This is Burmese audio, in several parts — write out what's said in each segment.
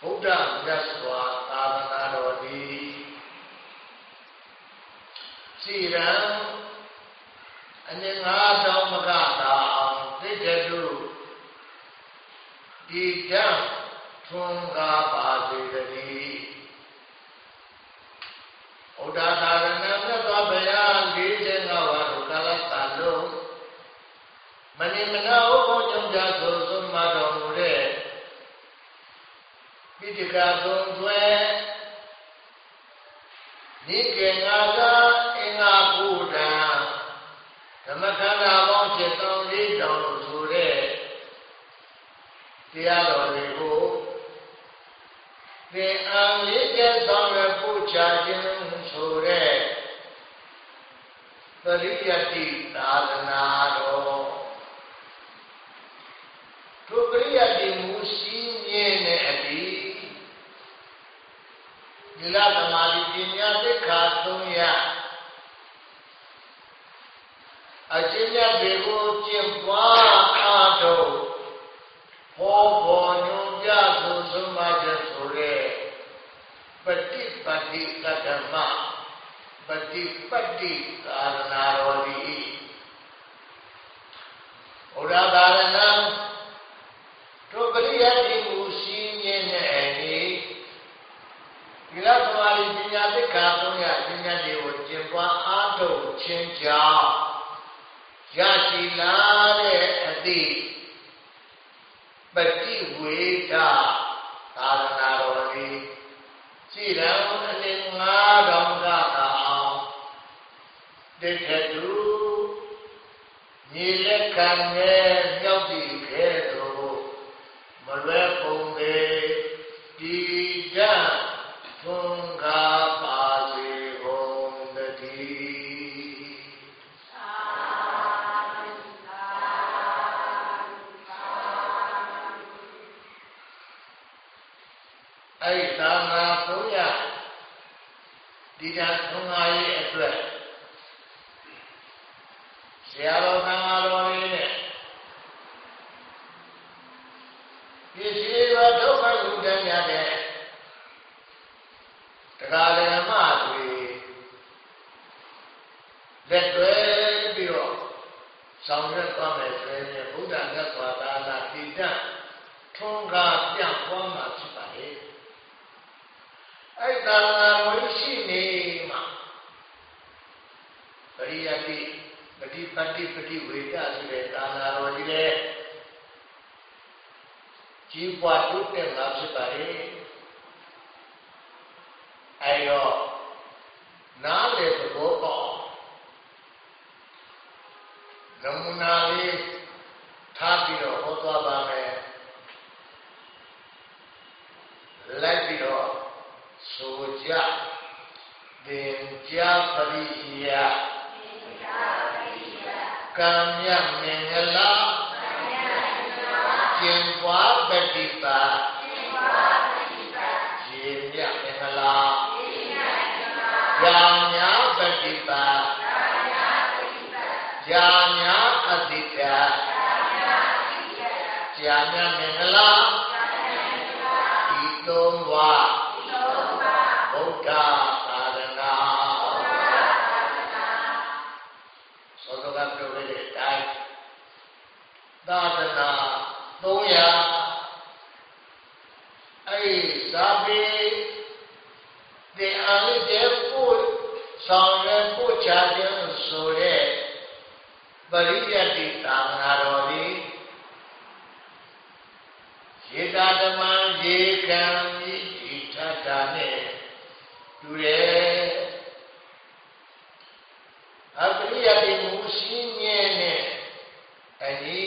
ဗုဒ္ဓမြတ်စွာသာသနာတော်သည်စီရန်အငငါးတောင်မကတာအောင်တိတ္တတုဒီတံထွန်းကားပါစေတည်းဩဒါသာရဏမြတ်စွာဘုရား45ဝါတို့ကာလပတ်လုံးမဏိမနာဥပ္ပညုံကြဆိုဆုံးမတော်မူတဲ့ ပိဋကသုံးသွဲနိကေငါကအင်္ဂါကုဒံဓမ္မခန္ဓာပေါင်း7တောင်4တောင်လို့ဆိုတဲ့တရားတော်တွေကိုသင်အောင်လေးကျဆောင်ရပူချခြင်းဆိုတဲ့ပရိယတိသာသနာတော်သူပရိယတိမူရှိမြဲနဲ့အတိ ဒီလသမာဓိပညာသိက္ခာ3ရအချင်းမြတ်တွေကိုကျင့်ပွားအားထုတ်ဟောပေါ်ညွန်ပြဆိုဆုံးမချက်ဆိုတဲ့ပฏิပတိကဓမ္မပฏิပတိသာရဏတော်သည်ဩရသာရဏံတို့ပရိယတိမူရှိမြင်တဲ့အညီဒီလသမာဓိပညာသိက္ခာသုံးရပညာတွေကိုကျင့်ပွားအား ထုတ်ခြင်းကြောင့်ရရှိလာတဲ့အသည့်ပฏิဝေဒသာသနာတော်သည်ကြည်ရန်အလင်းငါးတော်ကသာအောင်တိထတုညီလက်ခံနဲ့မြောက်ပြီးခဲ့ ဒီတန်သုံးပါးရဲ့အတွက်ဆရာတော်သံဃာတော်လေးနဲ့ပစ္စည်းတော်ဒုက္ခလူတန်းရတဲ့တရားဓမ္မတွေလက်တွဲပြီးတော့ဆောင်ရွက်သွားမယ်ဆိုရင်ဘုရားမြတ်စွာဘုရားတည်တတ်ထွန်းကားပြန့်ပွားမှာဖြစ်ပါလေအဲ့ဒါငါဝိရှိနေမှာ ပရိယတိပฏิပတ္တိပฏิဝေဒဆိုတဲ့သာနာတော်ကြီးလေကြီးပွားတိုးတက်မှာဖြစ်ပါလေအဲ့တော့နားလေသဘောပေါက်နမူနာလေးထားပြီးတော့ဟောသွားပါမယ်လိုက်ပြီးတော့ဆိုကြသင်ကြားပရိယ ကံမြမင်္ဂလာကျင်ပွားပฏิပါရေမြမင်္ဂလာယာညာပฏิပါယာညာအတိတယာညာမင်္ဂလာဒီသုံးပါးဗုဒ္ဓ ချခြင်းဆိုတဲ့ပရိယတ္တိသာသနာတော်သည်ရေတာဓမ္မရေကံဤထတာနဲ့တူတယ်အပရိယတိမူရှိမြဲနဲ့အညီ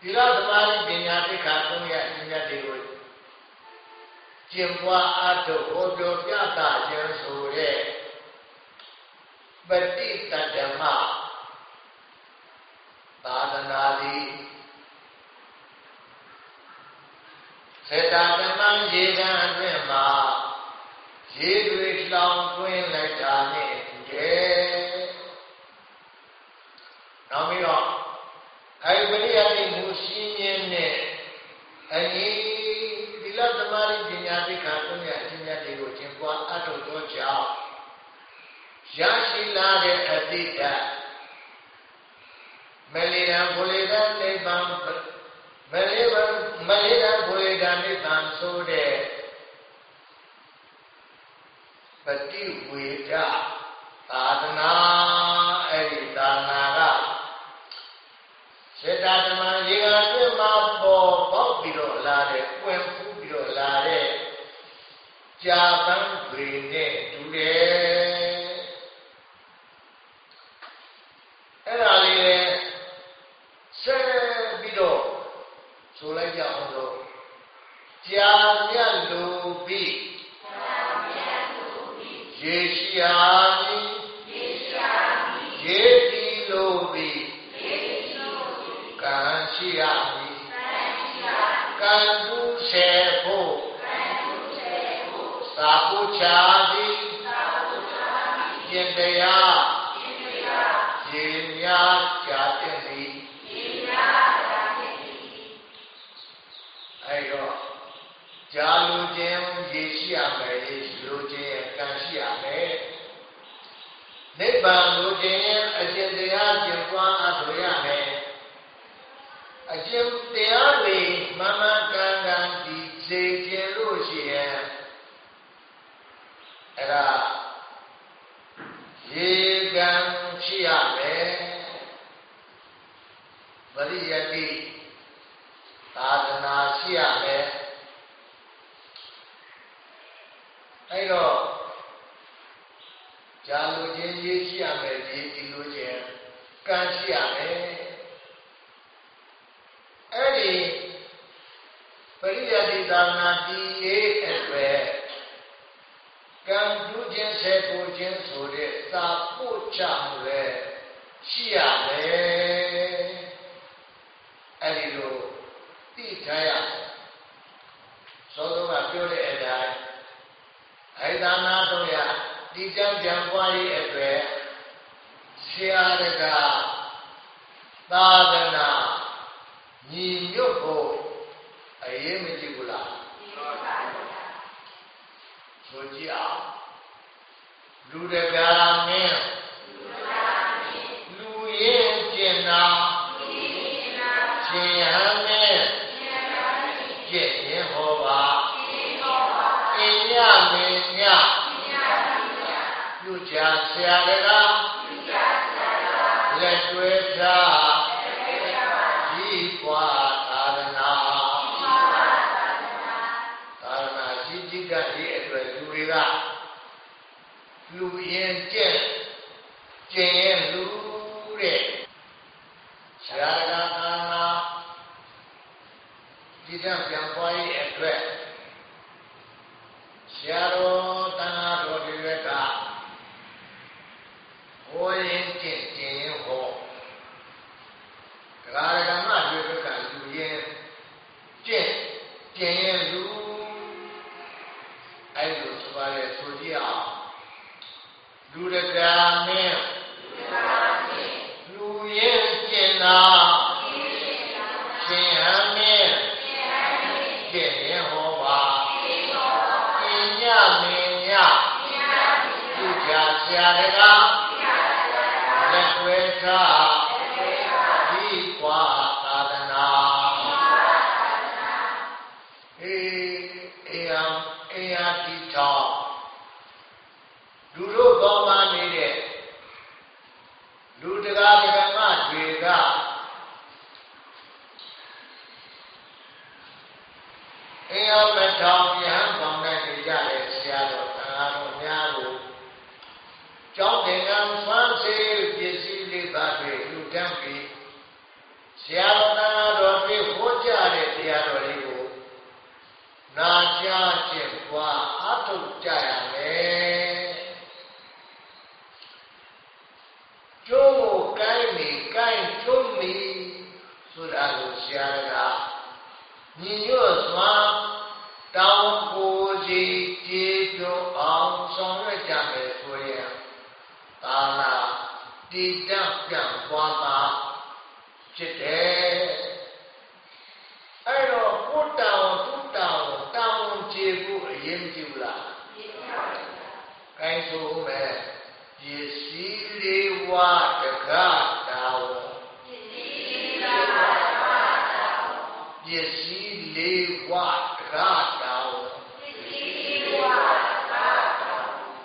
ဒီလိုသမာဓိပညာသိက္ခာသုံးရအញ្ញတ်တွေကိုကျင့်ပွားအထုတ်ဟောပြောပြတာခြင်းဆိုတဲ့ ပฏิတတ္တမသာသနာသည်စေတဓမ္မရေကံအတွင်းမှာရေတွေလောင်သွင်းလိုက်တာနဲ့တူတယ်။နောက်ပြီးတော့အဲဒီပရိယတိမူရှင်းရင်းနဲ့အရင်ဒီလသမารိပညာသိက္ခာသုံးရအချင်းများတွေကိုကျင့်ပွားအထောက်သောကြောင့် ရရှိလာတဲ့အတိတ်မလီရန်ဘုလေဒနိဗ္ဗာန်မလေးဝမလေးရန်ဘုလေဒနိဗ္ဗာန်ဆိုတဲ့ပฏิဝေဒသာသနာအဲ့ဒီသာသနာကစေတဓမ္မရေကအတွင်းမှာပေါ်ပေါက်ပြီးတော့လာတဲ့ပွင့်ဖူးပြီးတော့လာတဲ့ကြာပန်းတွေနဲ့တူတယ်အဲ့ဒါလေးလည်းဆက်ပြီးတော့ဆိုလိုက်ကြအောင်လို့ ကြာမြတ်လိုပြီးရေရှာသည်ရေရှာသည်ရေတီလိုပြီးရေတီလိုပြီးကံရှိရသည်ကံရှိရကံသူဆယ်ဖို့ကံသူဆယ်ဖို့သာပုချာသည်သာပုချာသည်ကျင့်တရားကျင့်တရားရေများကြာတဲ့သည်ရေများကြာတဲ့သည်အဲ့တော့ကြာလူခြင်း ရေရှိရမယ်ရေလူခြင်းကံရှိရမယ်နိဗ္ဗာန်လူခြင်းအကျင့်တရားကျင့်ပွားအထောရမယ်အကျင့်တရားတွေမမကန်ကန်ဒီစေခြင်းလို့ရှိရင်အဲ့ဒါရေကံရှိရမယ်ပရိယတိသာသနာရှိရမယ် အဲ့တော့ဂျာလိုခြင်းရေးရှိရမယ်ဒီဒီလိုခြင်းကံရှိရမယ်အဲ့ဒီပရိယတိသာနာတည်ရေးအတွက်ကံပြုခြင်းဆဲကိုခြင်းဆိုတဲ့သာပို့ချမှုလေရှိရမယ်အဲ့ဒီလိုသိထားရသောသောကပြောတဲ့အတိုင်း အဲ့ဒါနာတော့ရဒီကြံကြံပွားရေးအတွက်ဆရာတကသာသနာညီညွတ်ဖို့အရေးမကြီးဘူးလားဆိုကြည့်အောင်လူတကာမင်း ကြဆရာတကာလက်တွဲထားဒီပွားသာသနာသာသနာရှိကြည့်တဲ့ဒီအတွက်လူတွေကလူရင်ကျင့်ကျင့်ရင်လူတဲ့ဆရာတကာသာသနာဒီကံပြန်ပွားရေးအတွက်ဆရာတော်တန်ခါတော်တွေကဟောရင်ကျင့်ကျင့်ရင်ဟောတရားဓမ္မတွေကလူရင်ကျင့်ကျင့်ရင်လူအဲ့လိုဆိုပါလေဆိုကြည့်အောင် လူတကာမင်းလူရင်ကျင့်တာကျင့်ဟမ်းမင်းကျင့်ရင်ဟောပါပညာမင်းညသူကြဆရာတကားလက်ွယ်ထားဒီကွာသာသနာအေးအေယံအေယတိထောင်လူတို့ကောင်းမှနေတဲ့လူတကာဒကမတွေကအေယမထောင်ယဟန်ပေါင်းတဲ့ကြတဲ့ဆရာတော်သံဃာတော် ပွားအားထုတ်ကြရမယ်ကျိုးကိုကိုင်းနေကိုင်းကျုံးနေဆိုတာကိုဆရာကညီညွတ်စွာတောင်းကိုစီကြည်ပြအောင်ဆောင်ရွက်ကြမယ်ဆိုရင်သာလာတည်တံ့ပြန်သွားမှာဖြစ်တယ်အဲ့တော့ကိုတောင်သူတောင်တောင်ခြေဖို့အရင်ကြည့်လားကြည့်ပါပါကိုင်းဆိုမယ်ပ စ္စည်းလေးဝါတကားတာဝပစ္စည်းလေးဝါတကားတာဝပစ္စည်းလေးဝါတကားတာဝပစ္စည်းလေးဝါတကားတာ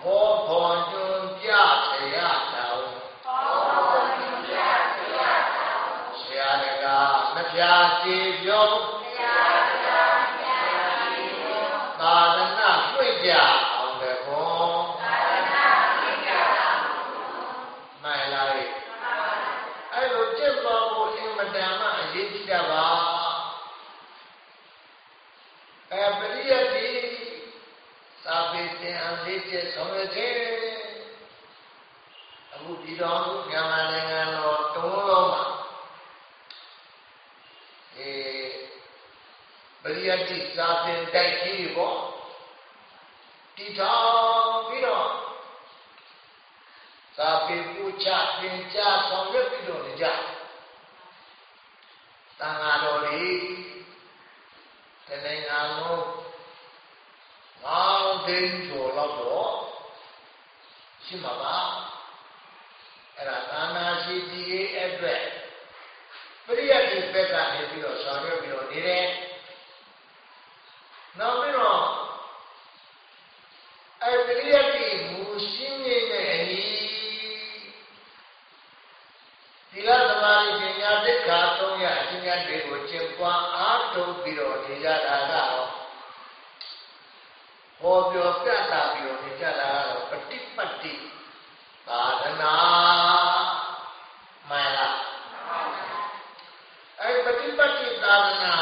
ဝဘောဘောညွန်ပြဆရာတာဝဘောဘောညွန်ပြဆရာတာဝဆရာတကားမပြာစီပြော ဆောင်ရတဲ့အခုဒီတော်မြန်မာနိုင်ငံတော်တုံးလုံးမှာအဲပရိယတ်ဒီသာပင်တိုက်ကြီးပေါ့တီထောင်ပြီးတော့သာပေပူချပင်ချဆောင်ရွက်ပြီးတော့နေကြသံဃာတော်တွေတနိုင်ငံလုံးငေါင်းသိန်းကျော်လောက်တော့ရှိ မှာပါအဲ့ဒါသာနာရှိဒီရဲ့အတွက်ပရိယတ်ဒီဘက်ကနေပြီးတော့ဆောင်ရွက်ပြီးတော့နေတယ်နောက်ပြီးတော့အဲ့ပရိယတ်ဒီမူရှင်းနေတဲ့အနေသီလသမာဓိပညာသိက္ခာသုံးရအချင်းများတွေကိုကျင့်ပွားအားထုတ်ပြီးတော့နေကြတာကတော့ ဟောပြောပြတာပြီးတော့နေကြတာကတော့ပฏิပတ်တိသာသနာမှန်လားအဲ့ပฏิပတ်တိသာသနာ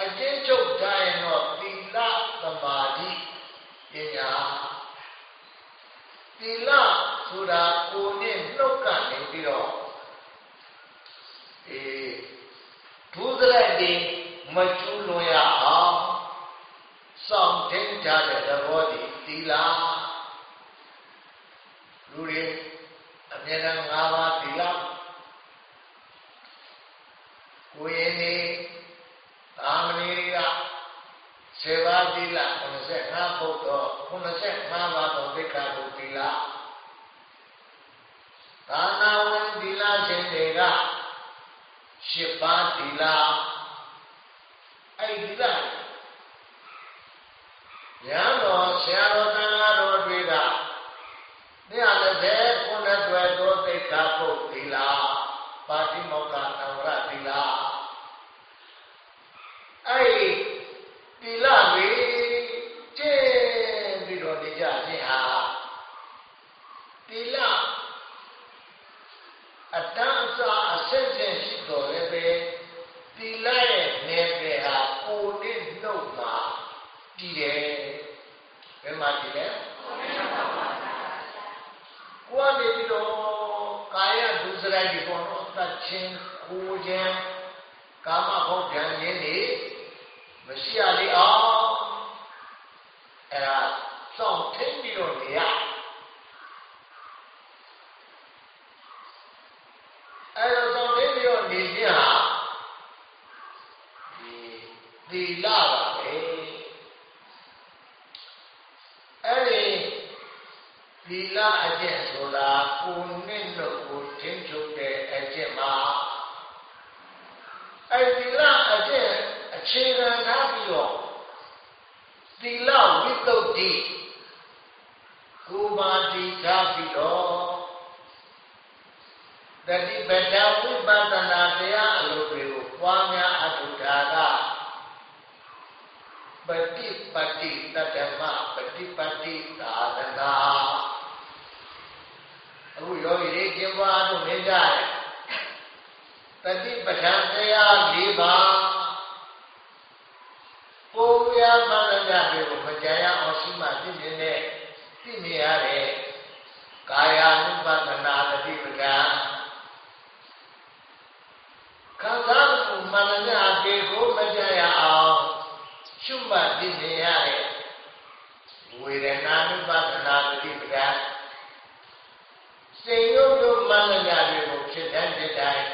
အကျဉ်းချုပ်ထားရင်တော့သီလသမာဓိပညာသီလဆိုတာကိုယ်နဲ့နှုတ်ကနေပြီးတော့အေးဒုစရိုက်တွေမကျူးလွန်ရအောင် စောင့်တင်းကြတဲ့သဘောဒီသီလလူတွေအမြဲတမ်း၅ပါးသီလကိုယ်ရင်နေသာမဏေတွေကစေဘာသီလ95ဘုဒ္ဓ95ပါးသောသိက္ခာပုသီလသာနာဝင်သီလရှင်တွေက10ပါးသီလအဲ့ဒီသီလ ရဟန်းတော်ဆရာတော်သံဃာတော်တွေက120ခုနှစ်တွယ်သောသိက္ခာပုသီလပါတိမောက္ခသံဝရသီလ ၄ပါးပုပ္ပယမန္တရတွေကိုမကြံရအောင်ရှိမှသိမြင်တဲ့သိမြင်ရတဲ့ကာယ ानु ပဒနာတတိပဒံခံစားမှုမန္တရတွေကိုမကြံရအောင်ရှုမှတ်သိမြင်ရတဲ့ဝေဒနာ ानु ပဒနာတတိပဒံစေယုတ်တို့မန္တရတွေကိုဖြစ်တိုင်းဖြစ်တိုင်း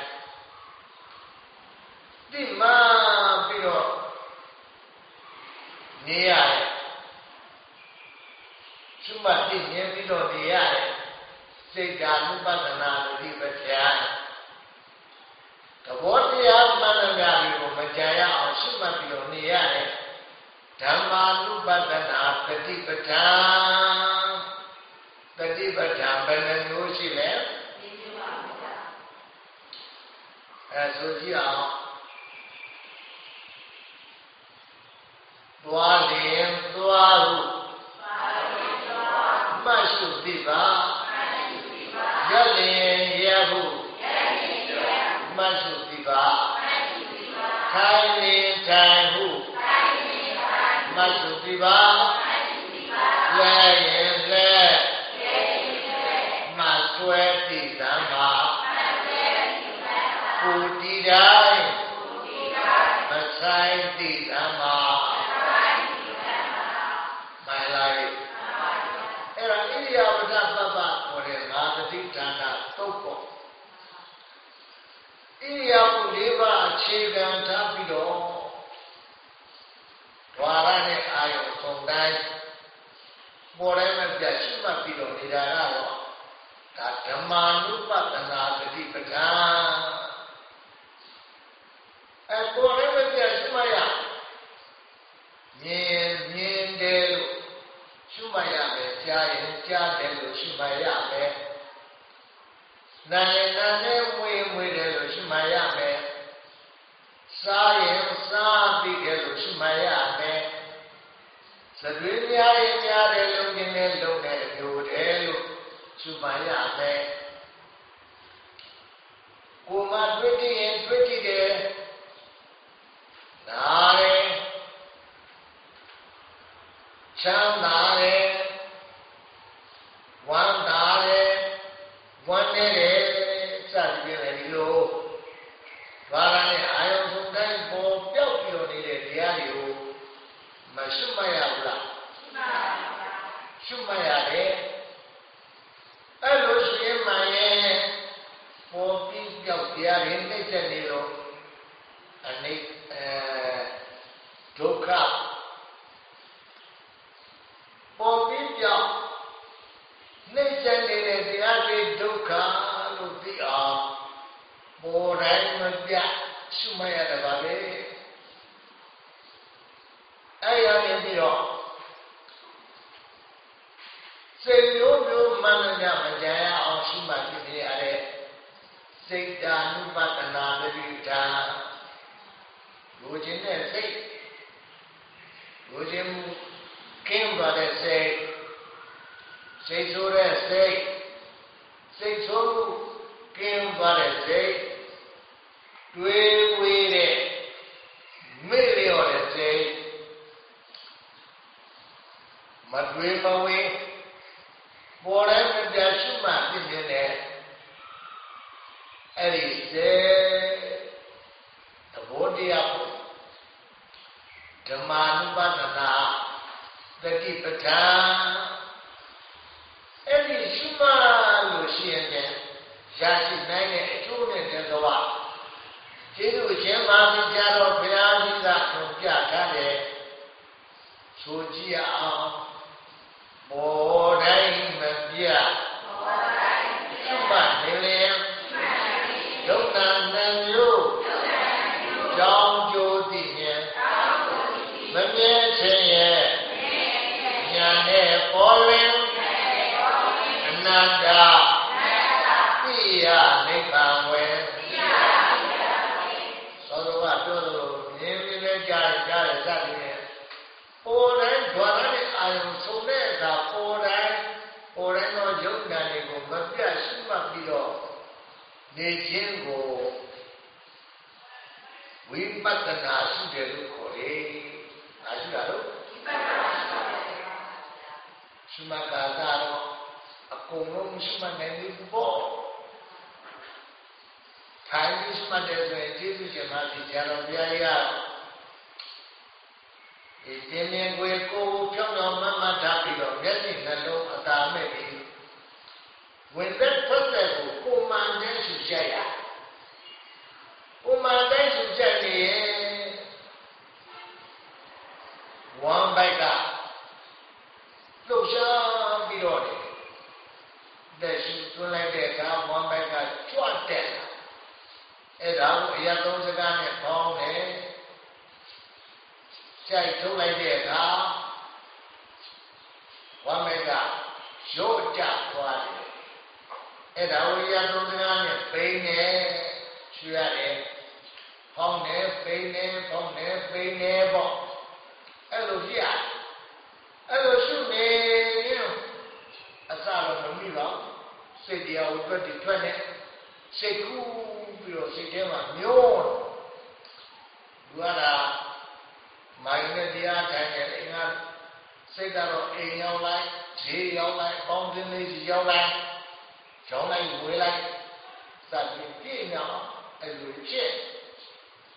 ဒီမှပြီးတော့နေရတယ်ရှုမှတ်သိမြင်ပြီးတော့နေရတယ်စိတ်ဓာနုပဒနာတိပ္ပယသဘောတရားမှန်တရားတွေကိုမကြံရအောင်ရှုမှတ်ပြီးတော့နေရတယ်ဓမ္မာနုပဒနာတတိပဋ္ဌာန်တတိပဋ္ဌာန်ဘယ်နှမျိုးရှိလဲအဲဆိုကြည့်အောင် သွားလျင်သွားဟုမှတ်ရှုသိပါရက်လျင်ရဟုမှတ်ရှုသိပါထိုင်လျင်ထိုင်ဟုမှတ်ရှုသိပါလဲရင်လဲမှတ်ဆွဲသိသံပါပူတီတိုင်းမဆိုင်သိသံပါ ဝါရနဲ့အာယုံဆုံးတိုင်းပေါ်တိုင်းမှာပြရှိမှပြီးတော့နေတာကတော့ဒါဓမ္မာနုပဒနာတတိပဌာန်အဲပေါ်တိုင်းမှာပြရှိမှရမြင်မြင်တယ်လို့ရှုမှတ်ရမယ်ကြားရင်ကြားတယ်လို့ရှုမှတ်ရမယ်နာရင်နာနဲ့မွေမွေတယ်လို့ရှုမှတ်ရမယ်စားရင်စားပြီးတယ်လို့ရှုမှတ်ရမယ်သ တွေးများရင်များတယ်လို့မြင်တယ်လို့နဲ့လို့တယ်လို့ရှုမှတ်ရမယ်ကိုယ်မှတွေ့တည်ရင်တွေ့တည်တယ်နားတယ်ချမ်းသာတယ်ဝမ်းသာတယ်ဝမ်းနေတယ်စသည်ဖြင့်ဒီလိုဘာသာနဲ့အာယုံဆုံးတိုင်းပေါ်ပြောက်ပြောနေတဲ့တရားတွေကိုမရှုမှတ်ရဘူးလားရှုမှတ်ရတယ်အဲ့လိုရှိရင်မှရင်ပေါ်ပြီးပြောက်တရားတွေနှိမ့်ဆက်နေတော့အနိအဲဒုက္ခပေါ်ပြီးပြောင်းနှိမ့်ဆက်နေတဲ့တရားတွေဒုက္ခလို့သိအောင်ပေါ်တိုင်းမပြရှုမရတပါလေအဲ့ရနေပြီးတော့စေမျိုးမျိုးမှန်ကြမကြရအောင်ရှုမှတ်ဖြစ်နေရတဲ့စိတ်ဓာနုပဒနာပရိဒါလူချင်းတဲ့စိတ်လူချင်းမှုကင်းသွားတဲ့စိတ်စိတ်ဆိုးတဲ့စိတ်စိတ်ဆိုးမှုကင်းသွားတဲ့စိတ်တွေးဝေးတဲ့မေ့လျော့တဲ့စိတ်မတွေးမဝေးပေါ်တိုင်းမပြရှုမှပြည့်နေတဲ့အဲ့ဒီစိတ်သဘောတရားကိုဓမ္မာနုပဒနာတတိပဋ္ဌာန်အဲ့ဒီရှုမှလို့ရှိရင်လည်းရရှိနိုင်တဲ့အကျိုးနဲ့တကဝကျေးဇူးရှင်ပါပြီကြတော့ဘုရားကြီးကထုံပြထားတယ်ဆိုကြည့် အောင်ဘောတိုင်းမပြရှု နေခြင်းကိုဝိပဿနာရှိတယ်လို့ခေါ်တယ်။ဒါရှိတာလို့ရှိမှကာသာတော့အကုန်လုံးရှိမှနိုင်ဘူးပေါ့ထိုင်ပြီးရှိမှတယ်ဆိုရင်ကျေးဇူးရှင်မစီဆရာတော်ဘုရားကြီးကဒီတင်းနေကိုယ်ကိုဖြောင်းတော်မမထားပြီးတော့မျက်စိနှလုံးအသာမဲ့ပြီး ဝင်သက်ဖက်သက်ကိုကိုမှန်တဲ့ရှုချက်ရကိုမှန်တဲ့ရှုချက်နေရင်ဝမ်ဘိုက်ကလှုပ်ရှားပြီးတော့တဲ့ရှုသွင်းလိုက်တဲ့အခါဝမ်ဘိုက်ကကြွတက်လာအဲ့ဒါကိုအရာသုံးစကားနဲ့ပေါင်းတယ်ကြိုက်ထုတ်လိုက်တဲ့အခါဝမ်းမဲ့ကရို့ကျသွားတယ် အဲ့ဒါဝိရသုံးစကားနဲ့ပိန်နေချွရတယ်ဖောင်းနေပိန်နေဖောင်းနေပိန်နေပေါ့အဲ့လိုပြအဲ့လိုရှုနေရင်အစတော့မမိတော့စိတ်တရားဝိပဿနာထွက်နေစိတ်ကူးပြီးတော့စိတ်ထဲမှာမျောလူကမိုင်းနဲ့တရားထိုင်နေအင်္ဂါစိတ်ကတော့အိမ်ရောက်လိုက်ဈေးရောက်လိုက်ပေါင်းတင်းလေးကြီးရောက်လိုက် ရောင်းလိုက်ဝေးလိုက်စသည်ပြည့်နေအောင်အဲ့လိုဖြစ်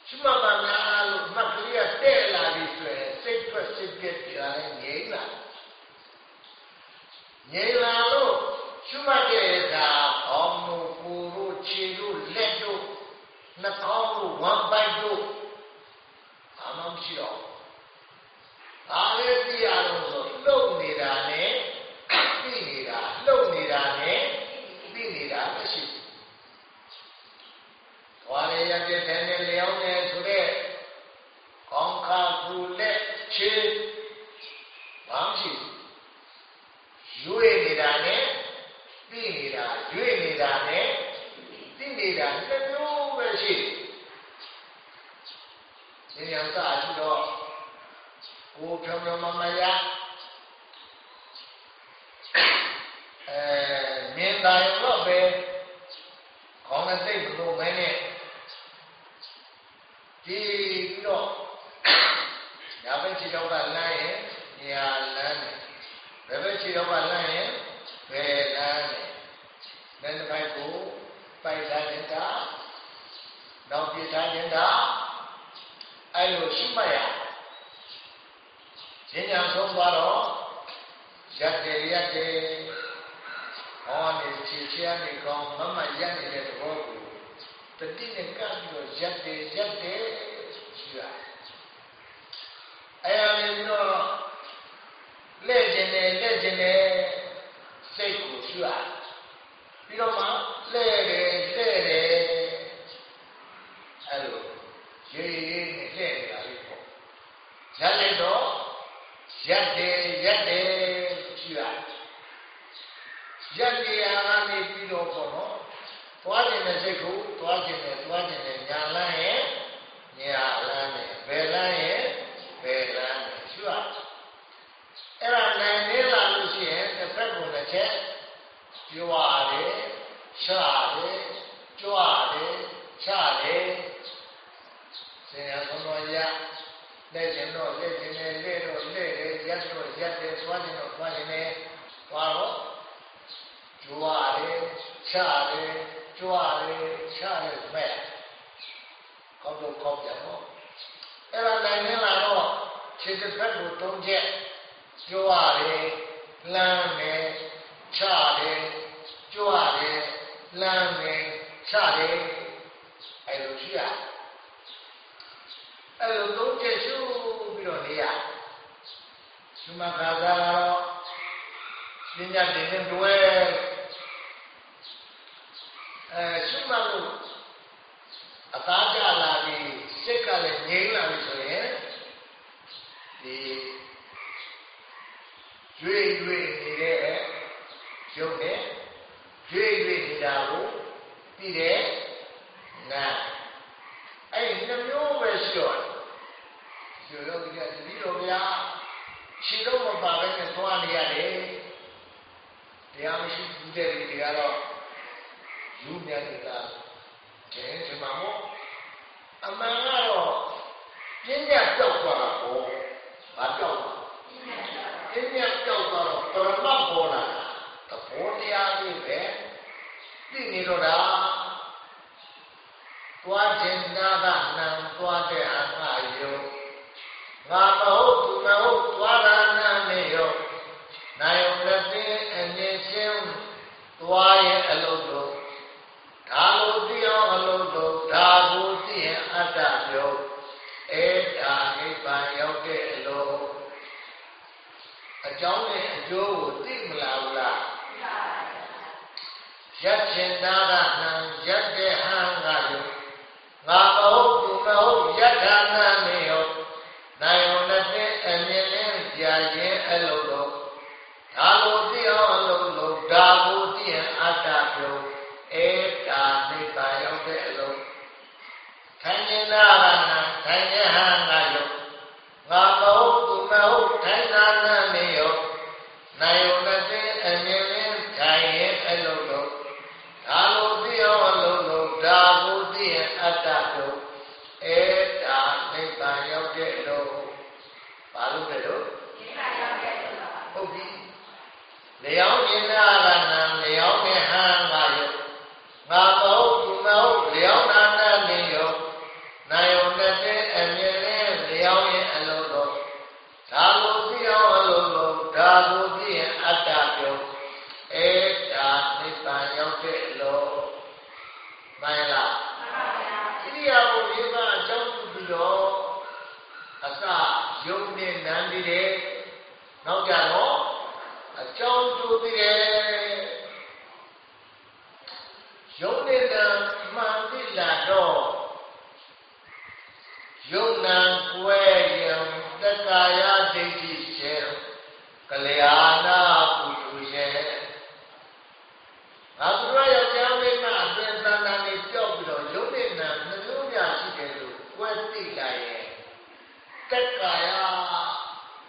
ရှိမှပါများလို့မှတ်ကလေးကတဲ့လာပြီဆိုရင်စိတ်ထွက်စိတ်ပြည့်တရားလည်းငြိမ့်လာငြိမ့်လာလို့ရှိမှတ်တဲ့အခါအောင်လို့ကိုယ်တို့ခြေတို့လက်တို့နှာခေါင်းတို့ဝမ်းပိုက်တို့အမှမရှိတော့ဘာလဲသိရလို့ဆိုလှုပ်နေတာနဲ့သိနေတာလှုပ်နေတာနဲ့သိနေတာမရှိဘူး။ဘာလဲရတဲ့တဲ့နဲ့လျောင်းနေဆိုတဲ့ကောင်းခါကူလက် ချေဘာမရှိဘူး။ရွေ့နေတာနဲ့သိနေတာရွေ့နေတာနဲ့သိနေတာတစ်မျိုးပဲရှိတယ်။ဒီយ៉ាងသာရှိတော့ကိုဖြောင်းဖြောင်းမမရအဲမြင်တာရုံတော့ပဲခေါင်းနဲ့စိတ်ဘလို့မဲနဲ့ဒီပြီးတော့ ညာဘက်ခြေတော့ကလမ်းရင်ညာလမ်းတယ်ဘယ်ဘက်ခြေတော့ကလမ်းရင်ဘယ်လမ်းတယ်လက်တစ်ပိုက်ကိုပိုက်ထားခြင်းတာနောက်ပြထားခြင်းတာအဲ့လိုရှိမှရဉာဏ်ဆုံးသွားတော့ရက်တယ်ရက်တယ်ဟောနေချီချီနေကောင်းမမရက်နေတဲ့သဘောကိုတတိနဲ့ကပ်ပြီးတော့ရက်တယ်ရက်တယ်ရှိရအဲ့ အရင်တော့လက်ကျင်တယ်လက်ကျင်တယ်စိတ်ကိုရှိရပြီးတော့မှလဲတယ်လဲတယ်အဲ့လိုရေးရေးနဲ့လဲနေတာလေးပေါ့ရက်လိုက်တော့ရက်တယ်ရက်တယ်ရှိရရက်တရားကနေပြီးတော့ပေါ့နော်သွားခြင်းတဲ့စိတ်ကိုသွားခြင်းနဲ့သွားခြင်းနဲ့ညာလန်းရဲ့ညာလန်းနဲ့ဘယ်လန်းရဲ့ဘယ်လန်းနဲ့ရှိရအဲ့ဒါနိုင်နေလာလို့ရှိရင်တစ်ဖက်ကိုတစ်ချက်ပြောရတယ် ချရတယ်ကြွရတယ်ချတယ်ဆင်ရဆုံးတော်ရလက်ကျင်တော့လက်ကျင်နဲ့လက်တော့လက်တယ်ရက်တော့ရက်တယ်သွားကျင်တော့သွားကျင်တယ်သွားတော့ကြွားတယ်ချတယ်ကြွားတယ်ချတယ်မဲ့ကောက်တော့ကောက်ပြန်တော့အဲ့ဒါနိုင်နေလာတော့ခြေတစ်ဖက်ကိုသုံးချက်ကြွားတယ်လမ်းတယ်ချတယ်ကြွားတယ် လမ်းတယ်ချတယ်အဲ့လိုရှိရအဲ့လိုသုံးချက်ရှုပြီးတော့နေရသုမခါသာတော့ပညာတင်နေတွဲအဲရှုမှတ်လို့အသားကြလာပြီးစိတ်ကလည်းငြိမ်းလာပြီဆိုရင်ဒီရွေ့ရွေ့နေတဲ့ရုပ်နဲ့ ရွေ့ရွေ့နေတာကိုပြီးတဲ့နာအဲ့ဒီနှမျိုးပဲရှိတော့ဒီလိုဒီကဒီလိုဗျာရှိတော့မပါဘဲနဲ့သွားနေရတယ်တရားမရှိဘူးတဲ့ဒီကတော့ယူမြန်နေတာကျင်းချင်မှာမို့အမှန်ကတော့ပြင်းပြတောက်သွားတာပေါ့ဘာပြောက်အင်းမြတ်ပြောက်တော့ပရမတ်ပေါ်လာသဘောတရားလေးပဲ သိနေတော့တာသွားခြင်းနာကနံသွားတဲ့အငါယုငါမဟုတ်သူမဟုတ်သွားတာနာနေရောနိုင်ုံလက်သိအငြင်းချင်းသွားရဲ့အလုပ်တို့ဒါလိုသိအောင်အလုပ်တို့ဒါကိုသိရင်အတ္တပြောအဲဒါနိဗ္ဗာန်ရောက်တဲ့အလို့အကြောင်းနဲ့အကျိုးကိုသိမလားဘူးလား ရက်ချင်တာကနံရက်တဲ့ဟန်ကရောငါမဟုတ်သူမဟုတ်ယထာနာနေရောနိုင်ုံနဲ့အမြင်နဲ့ကြာရင်အလုပ်တော့ဒါလိုသိအောင်အလုပ်လို့ဒါကိုသိရင်အတ္တပြောအဲဒါနိဗ္ဗာန်ရောက်တဲ့အလုပ်ထိုင်နေတာကနံထိုင်တဲ့ဟန်ကရောငါမဟုတ်သူမဟုတ်ထိုင်တာနာနေရောနိုင်ုံနဲ့အမြင်နဲ့ကြာရင်အလုပ်တော့ဒါလိုသိအောင်အလုပ်လို့ဒါကိုသိရင်အတ္တပြောအဲဒါနိဗ္ဗာန်ရောက်တဲ့လို့ဘာလို့လဲတော့နိဗ္ဗာန်ရောက်တဲ့လို့ဟုတ်ပြီလျောင်းမြင်နာကနာလျောင်းနဲ့ဟန်ကရောငါမဟုတ်သူမဟုတ်လျောင်းနာနာနေရောနိုင်ုံတဲ့အမြင်နဲ့လျောင်းရဲ့အလုံးတော့ဒါ ကိုသိအောင်အလုံးလို့ဒါကိုသိရင်အတ္တပြောအဲဒါနိဗ္ဗာန်ရောက်တဲ့လို့မှန်လားမှန်ပါဗျာဣရိယာပုလေးပါအကြောင်းပြုပြီးတော့အစယုံနဲ့နန်းပြီးတယ်နောက်ကြတော့အကြောင်းကျိုးပြီးတ ကလျာဏပုထုရှင်ငါတို့ရယောက်ျားမိန်းမအသင်္သန္တာနေပြောက်ပြီးတော့ယုံနဲ့နံနှမျိုးပြရှိတယ်လို့ကွဲသိလိုက်ရဲ့တက္ကာယ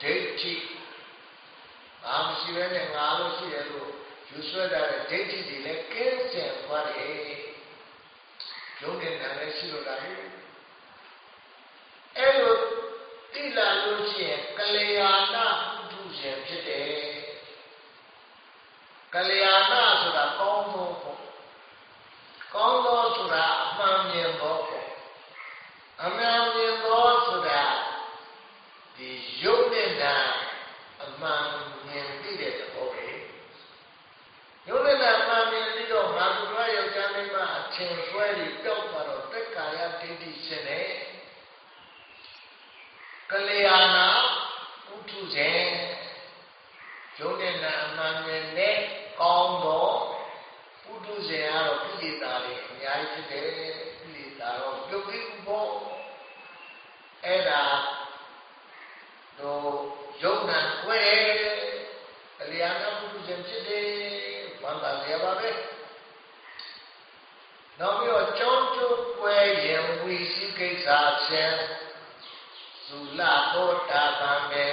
ဒိဋ္ဌိဘာမရှိဘဲနဲ့ငါလို့ရှိရလို့ယူဆွဲတာတဲ့ဒိဋ္ဌိတွေလည်းကင်းစင်သွားတယ်ယုံနဲ့နံလည်းရှိလို့တာလေအဲ့လိုတိလာလို့ရှိရင်ကလျာ ကလျာဏဆိုတာကောင်းသောပေါ့ကောင်းသောဆိုတာအမှန်မြင်သောပေါ့အမှန်မြင်သောဆိုတာဒီရုပ်နဲ့နာအမှန်မြင်သိတဲ့သဘောပဲရုပ်နဲ့နာအမှန်မြင်ပြီးတော့ငါတို့ရယောက်ျားမိန်းမအထင်ဆွဲပြီးတောက်သွားတော့တက်ကာယဒိဋ္ဌိရှင်တဲ့ကလျာဏပုထုဇဉ်ယုံနဲ့နာအမှန်မြင်တဲ့ကောင်းသောပုထုဇဉ်ကတော့ပြိတ္တာတွေအများကြီးဖြစ်တယ်ပြိတ္တာတော့ပြုတ်ပြီးဘောအဲ့ဒါတော့ယုံနာကွဲကလျာဏပုထုဇဉ်ဖြစ်တယ်ဘာသာရပါပဲနောက်ပြီးတော့ကြောင်းကျိုးကွဲရင်ဝီ စီကိစ္စဆင်းသုလသောတာပန်ပဲ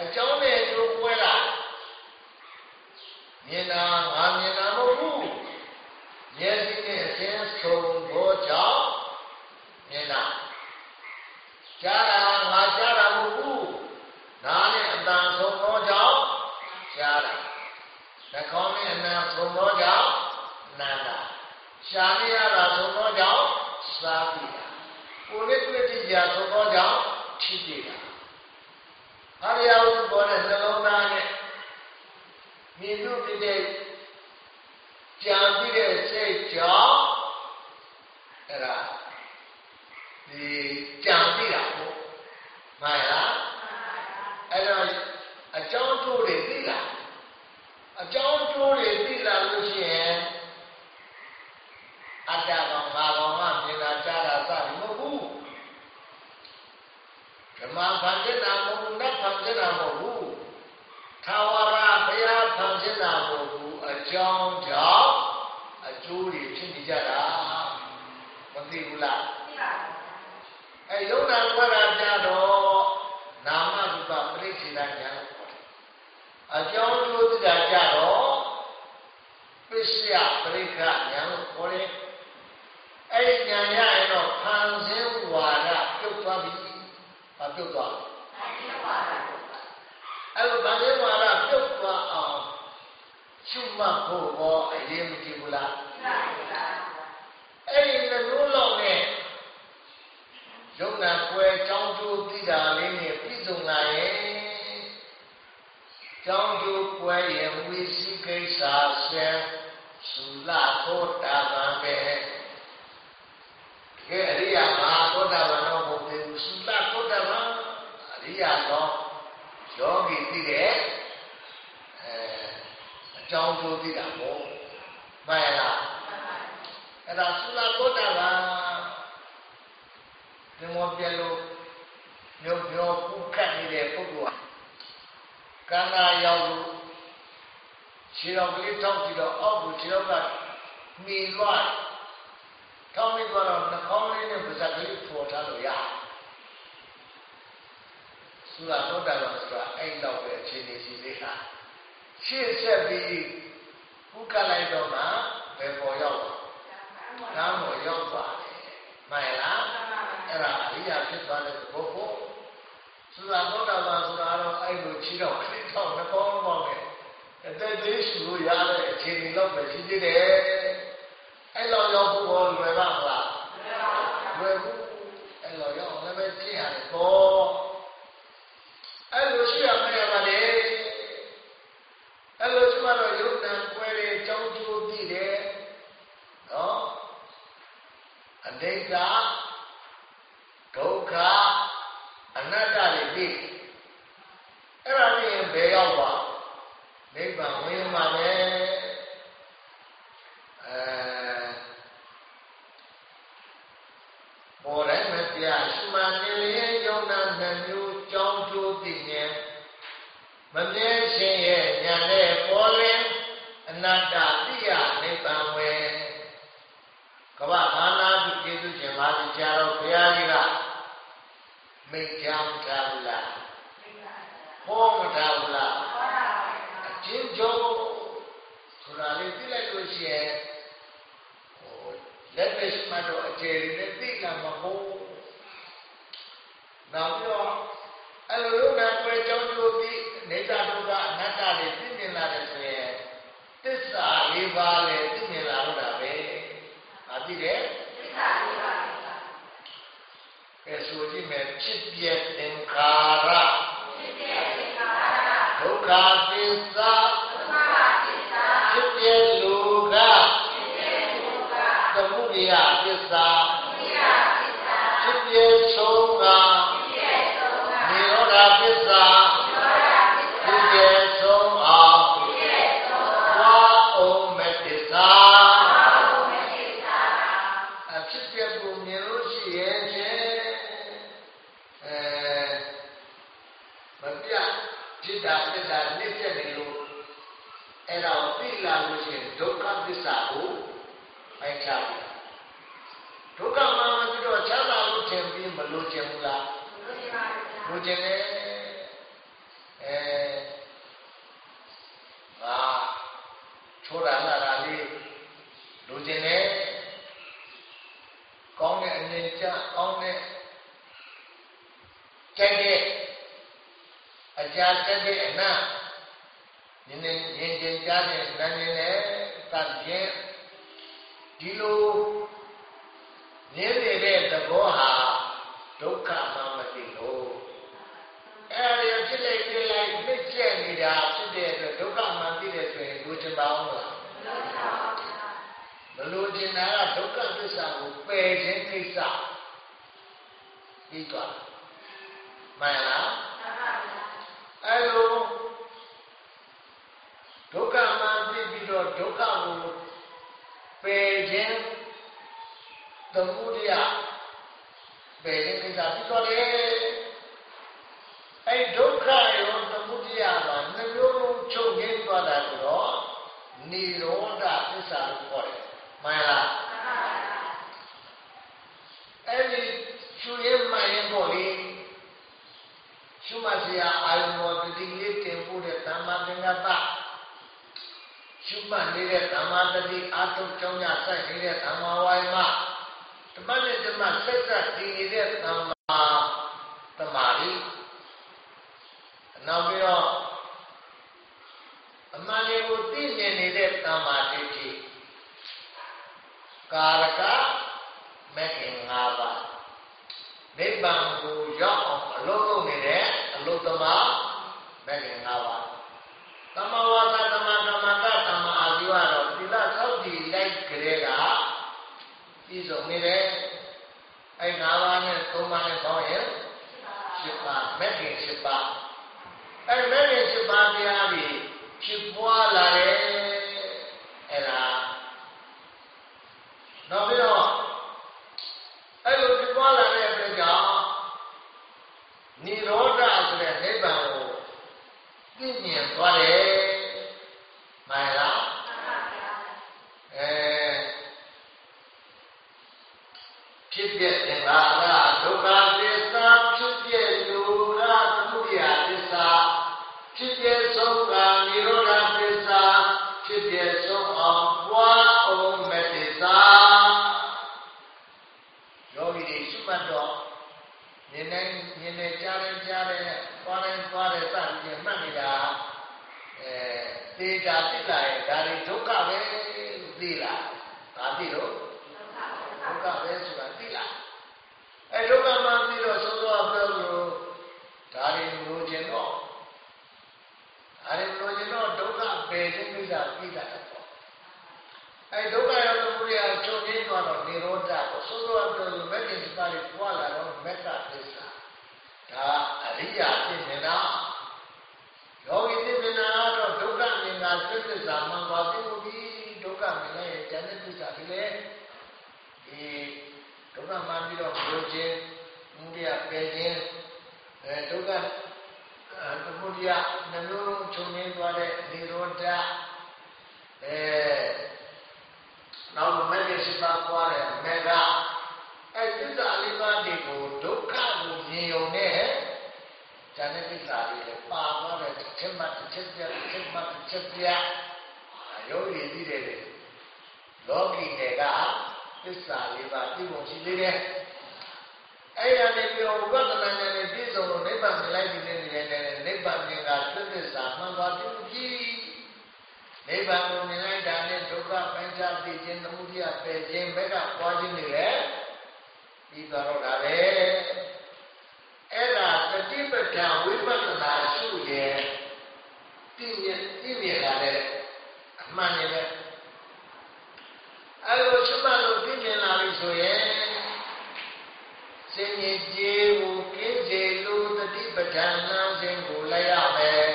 အကြောင်းနဲ့ကျိုးပွဲလာမြင်တာငါမြင်တာမဟုတ်ဘူးမျက်စိနဲ့အစင်းဆုံးသောကြောင့်မြင်တာကြားတာငါကြားတာမဟုတ်ဘူးနားနဲ့အတန်ဆုံးသောကြောင့်ကြားတာနှာခေါင်းနဲ့အနံဆုံးသောကြောင့်နားတာရှားနေရတာဆုံးသောကြောင့်စားပြီးတာ ကိုယ်နဲ့တွေ့ကြရာသုံးသောကြောင့်ဖြစ်နေတာအရိယာဝတ္ဘောနဲ့နှလုံးသားနဲ့မြင်လို့ဖြစ်တဲ့ကြံပြီးတဲ့စိတ်ကြောင့်အဲ့ဒါဒီကြံပြီးတာပေါ့မှန်လားအဲ့တော့အကြောင်းကျိုးတွေသိလားအကြောင်းကျိုးတွေသိလာလို့ရှိရင်အတ္တကောင်ငါကောင်ကမြင်တာကြားတာစသည်မဟုတ်ဘူး ဓမ္မဖန်တဲ့နာမဟုတ်ဘူးနတ်ဖန်တဲ့နာမဟုတ်ဘူးသာဝရဘုရားဖန်တဲ့နာမဟုတ်ဘူးအကြောင်းကြောင့်အကျိုးတွေဖြစ်နေကြတာမသိဘူးလားသိပါဘူးအဲယုံနာခွဲတာကြတော့နာမရူပပရိစ္ဆေဒညာအကြောင်းကျိုးသိတာကြတော့ပစ္စယပရိက္ခညာလို့ခေါ်တယ်အဲ့ဒီဉာဏ်ရရင်တော့ခံစင်းဝါဒ ပြုတ်သွားပြီ။ဘာပြုတ်သွားအဲ့လိုဗန္ဓေမာရပြုတ်သွားအောင်ရှုမှတ်ဖို့ဘောအရေးမကြီးဘူးလားအဲ့ဒီမျိုးလောက်နဲ့ယုံနာကွယ်ကြောင်းကျိုးသိတာလေးနဲ့ပြည့်စုံလာရဲ့ကြောင်းကျိုးကွယ်ရဲ့ဝိသိကိစ္စဆဲသုလသောတာပန်ပဲကဲအရိယာမဟာသောတာပန်တော့မဟုတ်သေးဘူးသုလသောတာပန်အရိယာတော့ယောဂီသိ တဲ့အဲအကြောင်းကျိုးသိတာပေါ့မှန်လားအဲ့ဒါသုလသောတာပန်ဒီမောပြလို့မျိုးမျိုးပုခတ်နေတဲ့ပုဂ္ဂိုလ်ကန္နာရောက်လို့ခြေတော်ကလေးထောက်ကြည့်တော့အောက်ကိုခြေတော်ကမှီလွှတ်ထောက်မိသွားတော့နှာခေါင်းလေးနဲ့ပါးစပ်ကလေးပေါ်ထားလို့ရ သုရသောတာပန်ဆိုတာအဲ့လောက်ပဲအခြေအနေရှိသေးတာရှေ့ဆက်ပြီးပုကလိုက်တော့မှဘယ်ပေါ်ရောက်နားပေါ်ရောက်သွားတယ်မှန်လားအဲ့ဒါအရိယာဖြစ်သွားတဲ့ဘုဖို့သုရသောတာပန်ဆိုတာတော့အဲ့လိုခြေတော်ကလေးထောက်နှာခေါင်းပေါက်နဲ့အသက်သေးရှူလို့ရတဲ့အခြေအနေလောက်ပဲရှိသေးတယ်အဲ့လောက်ရောက်ဖို့ဘောလွယ်ပါမလားလွယ်ဘူးအဲ့လောက်ရောက်လည်းပဲကြည့်ရတယ်ပေါ့အဲ့လိုရှိရမယ်ရပါတယ်အဲ့လိုရှိမှတော့ယုတ်တန်ကွဲတယ်ကြောင်းကျိုးသိတယ်နော်အတိတ်ကဒု က္ခအနတ္တတွေသိအဲ့ဒါနဲ့ဘယ်ရောက်ပါနိဗ္ဗာန်ဝင်မှာပဲအဲပေါ်တိုင်းမပြရှိမှနေလေယုံနာနှမျိုးကြောင်းကျိုးသိမြင်မမြဲခြင်းရဲ့ညာနဲ့ပေါ်လင်းအနတ္တသိရနိဗ္ဗာန်ဝင်ကမ္ဘာဘာနာပြုကျေးဇူးရှင်ပါစီဆရာတော်ဘုရားကြီးက မိတ်ကြောင်းထားဘူးလားဟောမထားဘူးလားအချင်းချုပ်ဆိုတာလေးသိလိုက်လို့ရှိရင်ဟိုလက်မစမတော့အခြေအနေနဲ့သိလာမှာမဟုတ်နောက်ပြီးတော့အဲ့လိုလုပ်တဲ့ပွဲကြောင်းကျိုးပြီးနေတာဒုက္ခအနတ္တတွေသိမြင်လာတယ်ဆိုရင်သစ္စာလေးပါးလည်းသိမြင်လာတော့တာပဲ။အသိတယ်သစ္စာလေးပါး ကဲဆိုကြည့်မယ်ဖြစ်ပြသင်္ခါရဖြစ်ပြသင်္ခါရဒုက္ခသစ္စာဒုက္ခသစ္စာဖြစ်ပြလူကဖြစ်ပြလူကသမုဒယသစ္စာသမုဒယသစ္စာဖြစ်ပြဆုံးကဖြစ်ပြဆုံးကနိရောဓသစ္စာ ပိုက်ချပြီဒုက္ခမှမပြီးတော့ချမ်းသာလို့ထင်ပြီးမလို့ခြင်းဘူးလားလို့ခြင်းတယ်အဲငါချိုးရလာတာလေးလို့ခြင်းတယ်ကောင်းတဲ့အနေကျကောင်းတဲ့ကြိုက်တဲ့အကြာတက်တဲ့အနာနင်းနေရင်ကျင်ကြားတဲ့နာနေနဲ့တတ်ခြင်း ဒီလိုမြင်နေတဲ့သဘောဟာဒုက္ခမှမသိလို့အဲဒီဖြစ်လိုက်ဖြစ်လိုက်နှစ်ကျက်နေတာဖြစ်တဲ့အတွက်ဒုက္ခမှသိတယ်ဆိုရင်လူချင်ပါအောင်လားမလို့ချင်တာကဒုက္ခသစ္စာကိုပယ်ခြင်းကိစ္စပြီးသွားမှန်လားအဲလိုဒုက္ခမှသိပြီးတော့ဒုက္ခကို ပယ်ခြင်းသမုဒယပယ်ခြင်းကိစ္စပြီးတော့လေအဲဒုက္ခရောသမုဒယမှာနှမျိုးလုံးချုပ်ငင်းသွားတာဆိုတော့និရောဓသစ္စာလို့ခေါ်တယ်မှန်လားအဲ့ဒီရှုရဲမှန်ရင်ပေါ့လေရှုမှတ်စရာအာယုံတော်တတိလေးတင်ဖို့တဲ့သမ္မာသင်္ကပ္ပ ရှုမှတ်နေတဲ့သမ္မာတတိအာထုကြောင့်ညစိုက်နေတဲ့သမ္မာဝါယမဓမ္မနဲ့ဓမ္မဆက်ဆက်တည်နေတဲ့သမ္မာတမာရီနောက်ပြီးတော့အမှန်လေးကိုသိမြင်နေတဲ့တမ္မာတိတိကာရကမဂ်ခင်၅ပါးနိဗ္ဗာန်ကိုရောက်အောင်အလုံးလုံးနေတဲ့အလုတ္တမမဂ်ခင်၅ပါးသမဝါဒ ပြီးဆုံးနေတဲ့အဲ့၅ပါးနဲ့၃ပါးနဲ့ပေါင်းရင်၈ပါးမဂ်ခင်၈ပါးအဲ့မဂ်ခင်၈ပါးတရားကြီးဖြစ်ပွားလာတယ်အဲ့ဒါနောက်ပြီးတော့အဲ့လိုဖြစ်ပွားလာတဲ့အတွက်ကြောင့်និရောဓဆိုတဲ့နိဗ္ဗာန်ကိုသိမြင်သွားတယ်မှန်လားအဲဖြစ်ပြ သင်္ခါရဒုက္ခသစ္စာဖြစ်ပြလူရသမုဒယသစ္စာဖြစ်ပြဆုံးကនិရောဓသစ္စာဖြစ်ပြဆုံးအောင်ပွားအောင်မသစ္စာယောဂီတွေရှုမှတ်တော့မြင်နေမြင်နေကြားနေကြားနေသွားနေသွားနေစသည်ဖြင့်မှတ်နေတာအဲသေချာသိလာရဲ့ဒါတွေဒုက္ခပဲလို့သိလာဒါသိလို့ဒုက္ခပဲဆိုတာသိလာအဲဒုက္ခမှသိတော့သုံးသွားပြောလို့ဒါတွေလိုချင်တော့ဒါတွေလိုချင်တော့ဒုက္ခပဲခြင်းကိစ္စသိတာပေါ့အဲဒုက္ခရောက်လို့ဘုရားချုပ်ငင်းသွားတော့និရောဓကိုသုံးသွားပြောလို့မဂ္ဂင်စပါးတွေပွားလာတော့မက္ခသစ္စာဒါအရိယာဖြစ်နေတာယောဂီဖြစ်နေတာတော့ဒုက္ခမြင်တာသစ္စာမှန်ပါသိမှုဒီဒုက္ခမြင်လိုက်ရင်ဉာဏ်သစ္စာဒီလေဒီဒုက္ခ မှန်ပြီးတော့ဘုခြင်းမူရပယ်ခြင်းအဲဒုက္ခသမုဒယနှလုံးလုံးချုပ်ငင်းသွားတဲ့និရောဓအဲနောက်မဂ္ဂင်ရှိပါပွားတဲ့မေဃအဲသစ္စာလေးပါးတွေကိုဒုက္ခကိုမြင်ုံနဲ့ဉာဏ်သစ္စာတွေလည်းပါသွားတဲ့တစ်ချက်မှတစ်ချက်ပြတစ်ချက်မှတစ်ချက်ပြယောဂီကြီးတယ်လောကီတွေက သစ္စာလေးပါးသိဖို့ရှိသေးတယ်အဲ့ရနေပြီးတော့ဝိပဿနာဉာဏ်နဲ့ပြည့်စုံလို့နိဗ္ဗာန်မြင်လိုက်ပြီးနေတယ်နိဗ္ဗာန်မြင်တာသစ္စာမှန်သွားပြီကြီးနိဗ္ဗာန်ကိုမြင်လိုက်တာနဲ့ဒုက္ခပိုင်းခြားသိခြင်းသမုဒယပယ်ခြင်းဘက်ကပွားခြင်းတွေလည်းပြီးသွားတော့တာပဲအဲ့ဒါတတိပဋ္ဌာန်ဝိပဿနာရှုရဲ့သိမြင်သိမြင်လာတဲ့အမှန်နဲ့ အဲ့လိုရှုမှတ်လို့သိမြင်လာပြီဆိုရင်စင်ကြီးကျေကိုကင်းစေလို့တတိပဋ္ဌာန်နာစဉ်ကိုလိုက်ရမယ်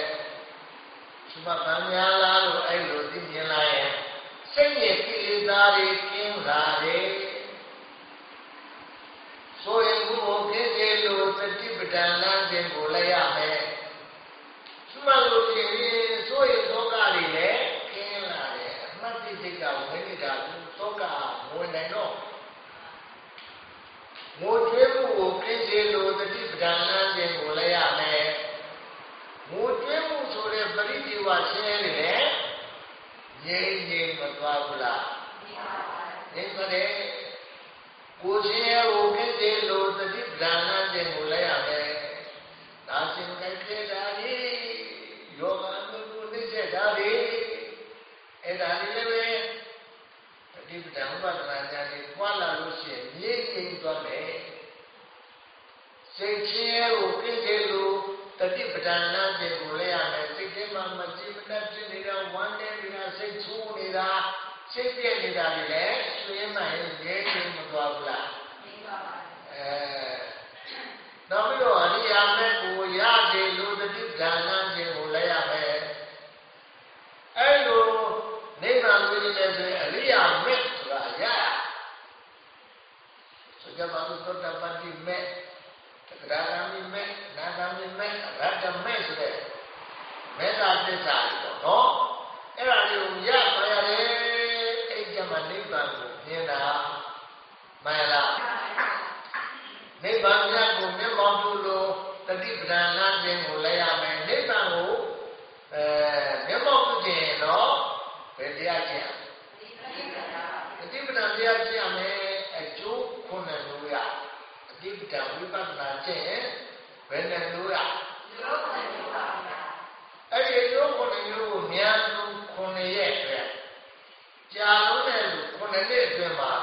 ရှုမှတ်ပါများလားလို့အဲ့လိုသိမြင်လာရင်စိတ်ရဲ့ကိလေသာတွေကင်းလာတယ်ဆိုရင်ဘုရားကင်းစေလို့တတိပဋ္ဌာန်နာစဉ်ကိုလိုက်ရမယ်ရှုမှတ်လို့ရှိရင်ဆိုရင်ဒုက္ခတွေလည်းကင်းလာတယ်အမှတ်တိစိတ်ကဝင်နေတာဒုက္ခဝင်နိုင်တော့ငိုကြွေးမှု ကိုကင်းစေလို့တတိပဒနာခြင်းကိုလည်းရမယ်ငိုကြွေးမှုဆိုတဲ့ပရိဒီဝဆင်းရဲတွေလည်း စိတ်ချင်းရဲ့ကိုပြည့်တယ်လို့တတိပဒနာဉာဏ်ကိုလည်းရမယ်စိတ်ထဲမှာမကြည်မတတ်ဖြစ်နေတာဝမ်းနေနေတာစိတ်ဆိုးနေတာစိတ်ပြည့်နေတာတွေလည်းဆွေးမှန်ရင်ငြိမ်းနေမသွားဘူးလားအဲနောက်ပြီးတော့အရိယာမေကိုရတယ်လို့တတိပဒနာဉာဏ်ကိုလည်းရမယ်အဲလိုနိဗ္ဗာန်ကိုရည်နေဆိုရင်အရိယာမေဆိုတာရဆိုကြပါစို့သောတပတ္တိမေ သက္ကရာဂမိမေနာဂမိမေရတ္တမေဆိုတဲ့မေတ္တာသစ္စာပေါ့နော်အဲ့ဒါလေးကိုရပါရတယ်အဲ့ကြမှာနိဗ္ဗာန်ကိုမြင်တာမှန်လားနိဗ္ဗာန်မြတ်ကိုမျက်မှောက်ပြုလို့တတိပဒနာခြင်းကိုလည်းရမယ်နိဗ္ဗာန်ကိုအဲမျက်မှောက်ပြုခြင်းတော့ဘယ်တရားကျင့်အတိပဒံတရားကျင့်ရမယ်အကျိုးခုနှစ်မျိုးရအတိပဒံဝိပဿနာကျင့်ရင် ဘယ်နဲ့လို့ရ ရုပ်နဲ့ရုပ်ပါဗျာ အဲ့ဒီရုပ်ခုနှစ်မျိုးကိုမြန်သူခုနှစ်ရက်အတွက်ကြာလုံးတဲ့လူခုနှစ်နှစ်အတွင်းမှာ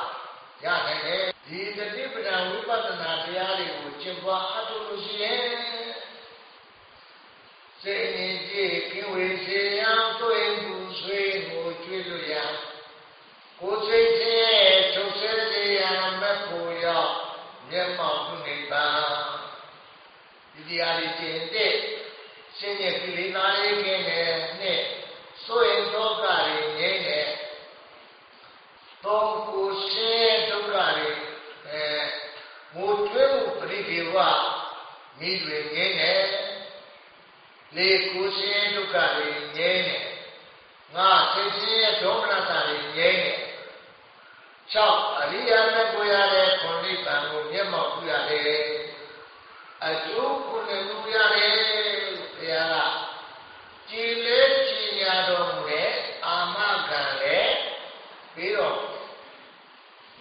ရနိုင်တယ်ဒီတတိပဒံဝိပဿနာတရားတွေကိုကျင့်ပွားအထုလို့ရှိရင်စိတ်ငြိမ်ကြည်ကင်း ဝေစေရန်တွေ့မှုဆွေးမှုကျွေးလို့ရန်ကိုယ်စိတ်ချင်းရဲ့ထုတ်ဆဲစေရန်မက်ဖို့ရောက်မျက်မှောက်ပြုနေပါဒီတရားလေးကျင့်တဲ့ရှင်ရဲ့ကိလေသာလေးကင်းတဲ့နဲ့ဆိုရင်ဒုက္ခတွေငြိမ့်တဲ့သုံးကိုရှင်းဒုက္ခတွေအဲငိုကျွေးမှုပရိဒေဝမိတွေငြိမ့်တဲ့ လေကိုရှင်းဒုက္ခတွေငြိမ့်တဲ့ငါစိတ်ချင်းရဲ့ဒေါမနတာတွေငြိမ့်တဲ့၆အရိယာနဲ့ကိုရတဲ့ခွန်နိဗ္ဗာန်ကိုမျက်မှောက်ပြုရတယ်အကျိုးကိုလည်းပြုရတယ်ဘုရားကကြည်လေးကြည်ညာတော်မူတဲ့အာမခံလည်းပြီးတော့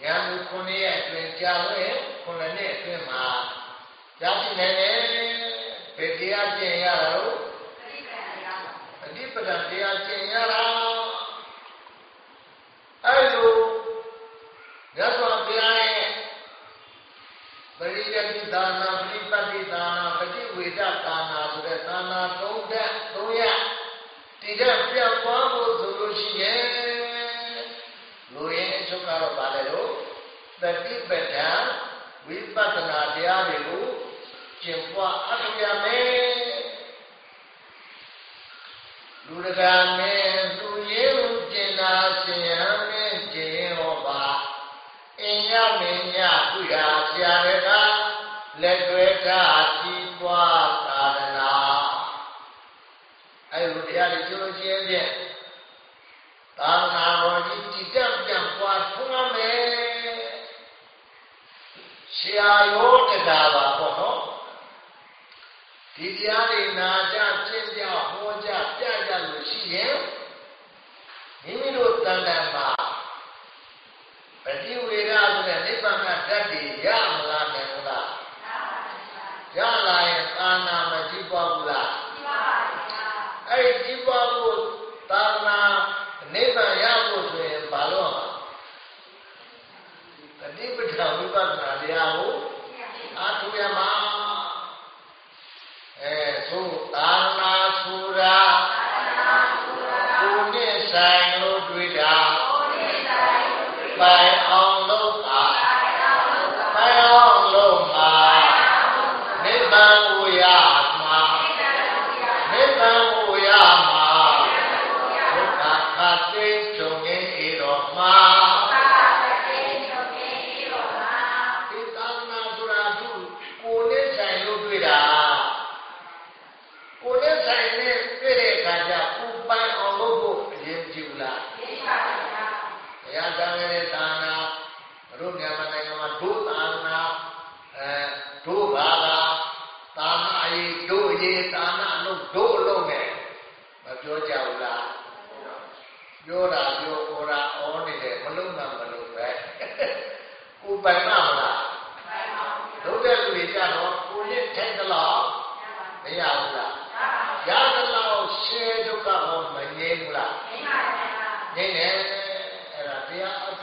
ဉာဏ်ကိုခုနှစ်ရက်အတွင်းကြာလို့ခုနှစ်နှစ်အတွင်းမှာရရှိနေတယ်ဘယ်တရားကျင့်ရတာလို့ပရိပန်တရားပါ အဓိပ္ပာယ်တရားကျင့်ရတာအဲ့လိုရသော်ဘုရားရဲ့ပရိယတိဒါနာပရိပတ်တိဒါနာပฏิဝေဒဒါနာဆိုတဲ့ဒါနာသုံးဓာတ်သုံးရဒီကပြောက်သွားဖို့ဆိုလို့ရှိရင်လူရင်းအချုပ်ကတော့ဗာလေလို့တတိပဒံဝိပဿနာတရားတွေကိုကျင့်ပွားအထောက်ရမယ် လူတကာနဲ့သူရဲဟုကျင်နာရှင်ဟံနဲ့ကျင်ဟောပါအင်ညမင်းညသူရာဆရာတွေကလက်တွဲထားကြီးပွားသာသနာအဲလိုတရားတွေကျိုးချင်းဖြင့်သာသနာတော်ကြီးကြည်ကြံပြန့်ပွားထွန်းရမယ်ဆရာရောတရားပါပေါ့နော်ဒီတရားတွေနာကြကျင့်ကြဟောကြ ပြကြလို့ရှိရင်မိမိတို့တန်တန်မှာပฏิဝေဒဆိုတဲ့နိဗ္ဗာန်ဓာတ်တွေရ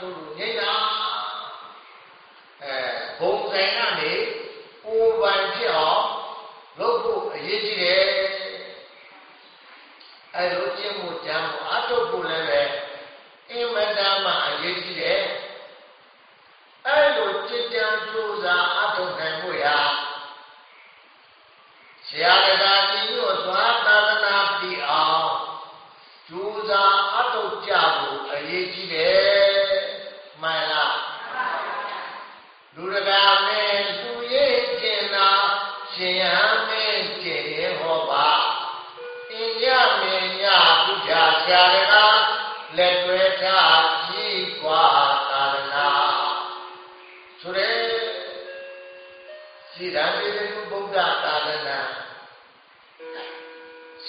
တရားအထုလို့ငိမ့်တာအဲဘုံဆိုင်ကနေပူပန်ဖြစ်အောင်လုပ်ဖို့အရေးကြီးတယ်အဲလိုကျင့်မှုကြံမှုအထုဖို့လည်းပဲအင်မတန်မှအရေးကြီးတယ်အဲလိုကြည်ကြံကြိုးစားအထုနိုင်မှုရာဆရာတရားကြီး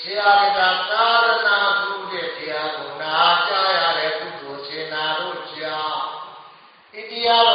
ဆရာကသာရဏပြုတဲ့တရားကိုနာကြားရတဲ့ပုဂ္ဂိုလ်ရှင်နာတို့ကြောင့်ဣတိယတော်